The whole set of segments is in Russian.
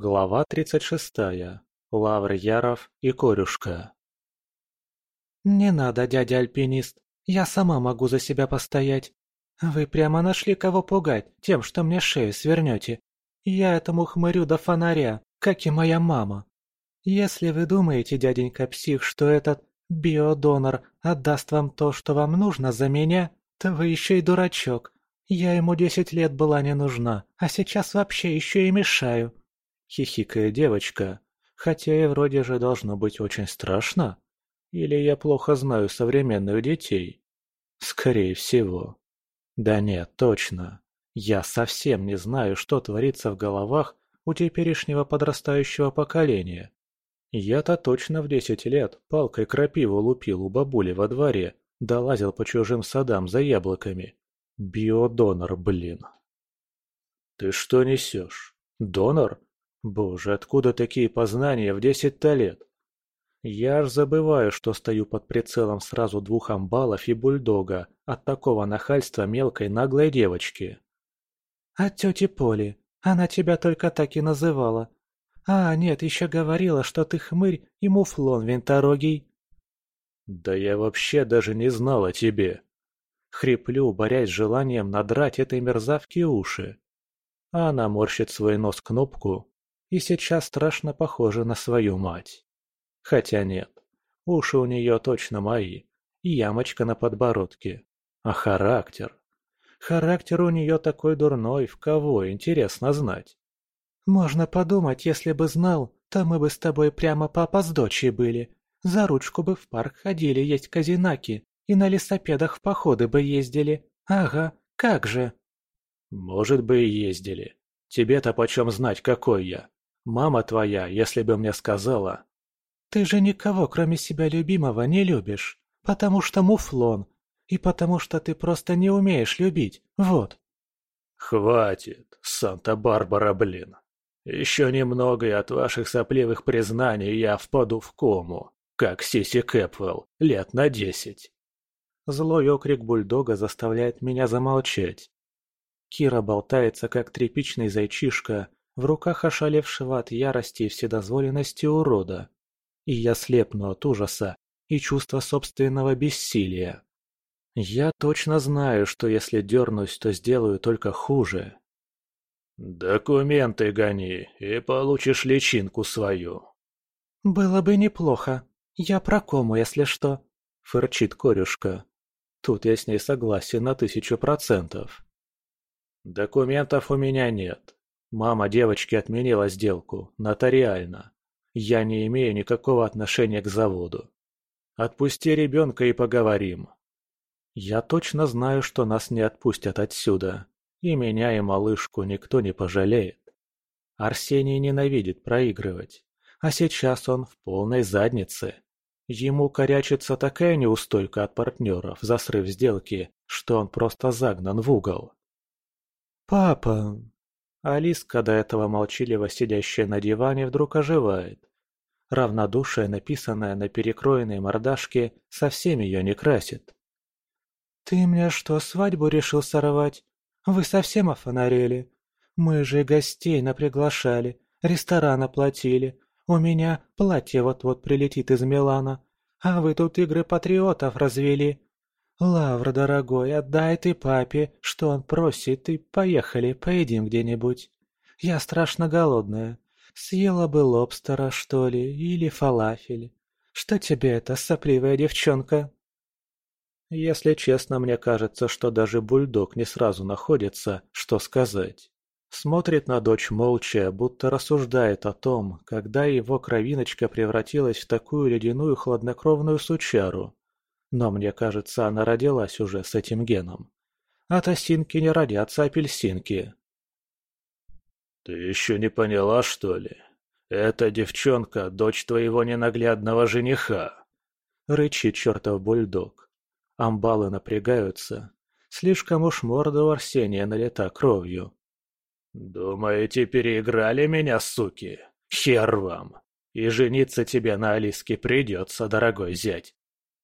Глава 36. Лавр Яров и Корюшка. «Не надо, дядя альпинист, я сама могу за себя постоять. Вы прямо нашли кого пугать тем, что мне шею свернете. Я этому хмырю до фонаря, как и моя мама. Если вы думаете, дяденька псих, что этот биодонор отдаст вам то, что вам нужно за меня, то вы еще и дурачок. Я ему десять лет была не нужна, а сейчас вообще еще и мешаю. Хихикая девочка, хотя и вроде же должно быть очень страшно. Или я плохо знаю современных детей? Скорее всего. Да нет, точно. Я совсем не знаю, что творится в головах у теперешнего подрастающего поколения. Я-то точно в десять лет палкой крапиву лупил у бабули во дворе, да лазил по чужим садам за яблоками. Биодонор, блин. Ты что несешь? Донор? Боже, откуда такие познания в десять-то лет? Я аж забываю, что стою под прицелом сразу двух амбалов и бульдога от такого нахальства мелкой наглой девочки. От тети Поли. Она тебя только так и называла. А, нет, еще говорила, что ты хмырь и муфлон винторогий. Да я вообще даже не знал о тебе. Хриплю, борясь с желанием надрать этой мерзавке уши. А она морщит свой нос кнопку и сейчас страшно похожа на свою мать. Хотя нет, уши у нее точно мои, и ямочка на подбородке. А характер? Характер у нее такой дурной, в кого, интересно знать. Можно подумать, если бы знал, то мы бы с тобой прямо папа с дочей были. За ручку бы в парк ходили есть казинаки и на лесопедах в походы бы ездили. Ага, как же. Может бы и ездили. Тебе-то почем знать, какой я? Мама твоя, если бы мне сказала... Ты же никого, кроме себя любимого, не любишь, потому что муфлон, и потому что ты просто не умеешь любить, вот. Хватит, Санта-Барбара, блин. Еще немного, и от ваших сопливых признаний я впаду в кому, как Сиси Кэпвелл, лет на десять. Злой окрик бульдога заставляет меня замолчать. Кира болтается, как тряпичный зайчишка, в руках ошалевшего от ярости и вседозволенности урода. И я слепну от ужаса и чувства собственного бессилия. Я точно знаю, что если дернусь, то сделаю только хуже. «Документы гони, и получишь личинку свою». «Было бы неплохо. Я про кому, если что», — фырчит корюшка. Тут я с ней согласен на тысячу процентов. «Документов у меня нет. Мама девочки отменила сделку, нотариально. Я не имею никакого отношения к заводу. Отпусти ребенка и поговорим. Я точно знаю, что нас не отпустят отсюда. И меня, и малышку никто не пожалеет. Арсений ненавидит проигрывать. А сейчас он в полной заднице. Ему корячится такая неустойка от партнеров за срыв сделки, что он просто загнан в угол. «Папа, Алиска, до этого молчаливо сидящая на диване, вдруг оживает. Равнодушие, написанное на перекроенной мордашке, совсем ее не красит. «Ты мне что, свадьбу решил сорвать? Вы совсем офонарели? Мы же гостей наприглашали, ресторан оплатили. У меня платье вот-вот прилетит из Милана, а вы тут игры патриотов развели. «Лавра, дорогой, отдай ты папе, что он просит, и поехали, поедим где-нибудь. Я страшно голодная. Съела бы лобстера, что ли, или фалафель. Что тебе это, сопливая девчонка?» Если честно, мне кажется, что даже бульдог не сразу находится, что сказать. Смотрит на дочь молча, будто рассуждает о том, когда его кровиночка превратилась в такую ледяную хладнокровную сучару. Но мне кажется, она родилась уже с этим геном. От осинки не родятся апельсинки. «Ты еще не поняла, что ли? Эта девчонка – дочь твоего ненаглядного жениха!» Рычит чертов бульдог. Амбалы напрягаются. Слишком уж морда у Арсения налита кровью. «Думаете, переиграли меня, суки? Хер вам! И жениться тебе на Алиске придется, дорогой зять.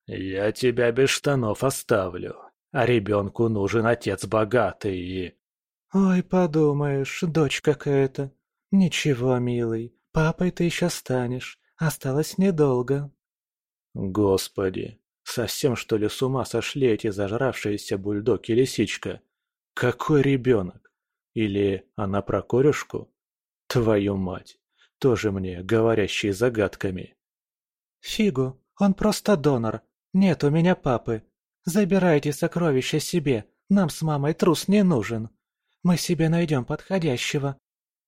«Я тебя без штанов оставлю, а ребенку нужен отец богатый и...» «Ой, подумаешь, дочь какая-то. «Ничего, милый, папой ты еще станешь. Осталось недолго». Господи, совсем что ли с ума сошли эти зажравшиеся бульдог и лисичка? Какой ребенок? Или она про корюшку? Твою мать, тоже мне говорящий загадками. Фигу, он просто донор. Нет у меня папы. Забирайте сокровища себе, нам с мамой трус не нужен. Мы себе найдем подходящего.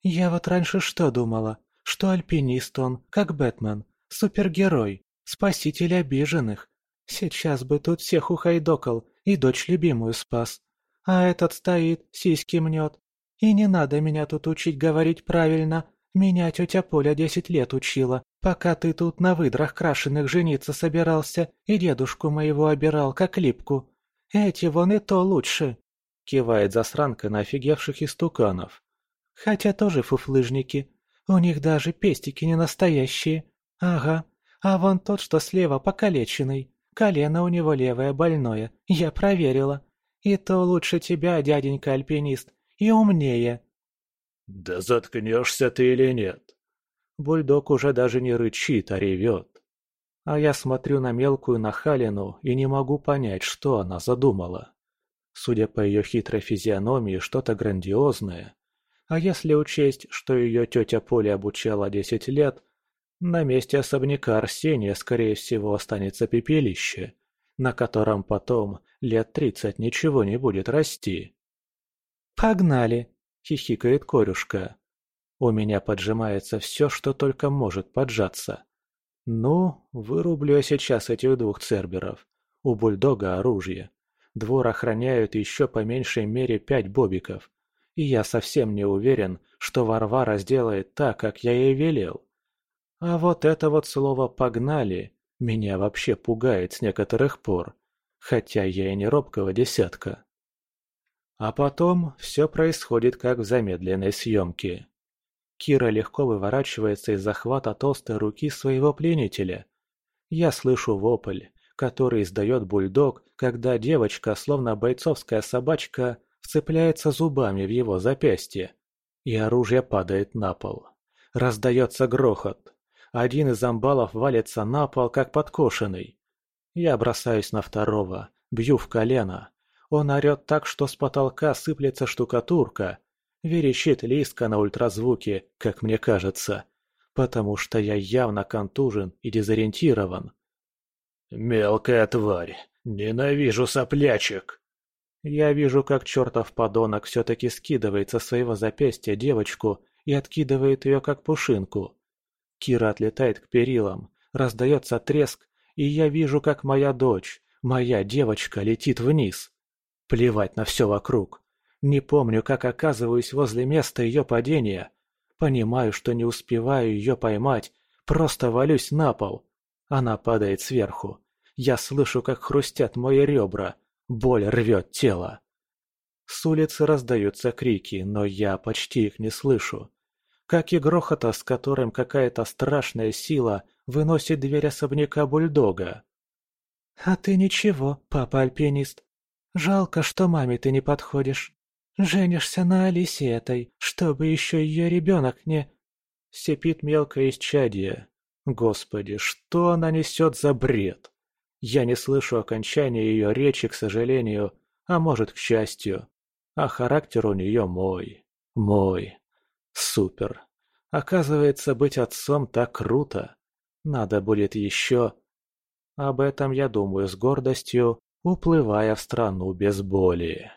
Я вот раньше что думала? Что альпинист он, как Бэтмен, супергерой, спаситель обиженных. Сейчас бы тут всех ухайдокал и дочь любимую спас. А этот стоит, сиськи мнет. И не надо меня тут учить говорить правильно. Меня тетя Поля десять лет учила, пока ты тут на выдрах крашеных жениться собирался и дедушку моего обирал, как липку. Эти вон и то лучше. Кивает засранка на офигевших истуканов. Хотя тоже фуфлыжники. У них даже пестики не настоящие. Ага. А вон тот, что слева покалеченный. Колено у него левое больное. Я проверила. И то лучше тебя, дяденька альпинист. И умнее. Да заткнешься ты или нет? Бульдог уже даже не рычит, а ревет. А я смотрю на мелкую нахалину и не могу понять, что она задумала. Судя по ее хитрой физиономии, что-то грандиозное. А если учесть, что ее тетя Поля обучала десять лет, на месте особняка Арсения, скорее всего, останется пепелище, на котором потом лет тридцать ничего не будет расти. «Погнали!» — хихикает корюшка. У меня поджимается все, что только может поджаться. Ну, вырублю я сейчас этих двух церберов. У бульдога оружие. Двор охраняют еще по меньшей мере пять бобиков. И я совсем не уверен, что Варвара сделает так, как я ей велел. А вот это вот слово «погнали» меня вообще пугает с некоторых пор, хотя я и не робкого десятка. А потом все происходит как в замедленной съемке. Кира легко выворачивается из захвата толстой руки своего пленителя. Я слышу вопль, который издает бульдог, когда девочка, словно бойцовская собачка, вцепляется зубами в его запястье. И оружие падает на пол. Раздается грохот. Один из амбалов валится на пол, как подкошенный. Я бросаюсь на второго, бью в колено. Он орет так, что с потолка сыплется штукатурка. Верещит Лиска на ультразвуке, как мне кажется. Потому что я явно контужен и дезориентирован. «Мелкая тварь! Ненавижу соплячек!» Я вижу, как чертов подонок все-таки скидывает со своего запястья девочку и откидывает ее как пушинку. Кира отлетает к перилам, раздается треск, и я вижу, как моя дочь, моя девочка летит вниз. Плевать на все вокруг. Не помню, как оказываюсь возле места ее падения. Понимаю, что не успеваю ее поймать, просто валюсь на пол. Она падает сверху. Я слышу, как хрустят мои ребра. Боль рвет тело. С улицы раздаются крики, но я почти их не слышу. Как и грохота, с которым какая-то страшная сила выносит дверь особняка бульдога. «А ты ничего, папа-альпинист. Жалко, что маме ты не подходишь. Женишься на Алисе этой, чтобы еще ее ребенок не...» Сипит мелкое исчадие, Господи, что она несет за бред? Я не слышу окончания ее речи, к сожалению, а может, к счастью. А характер у нее мой. Мой. Супер. Оказывается, быть отцом так круто. Надо будет еще... Об этом я думаю с гордостью, уплывая в страну без боли.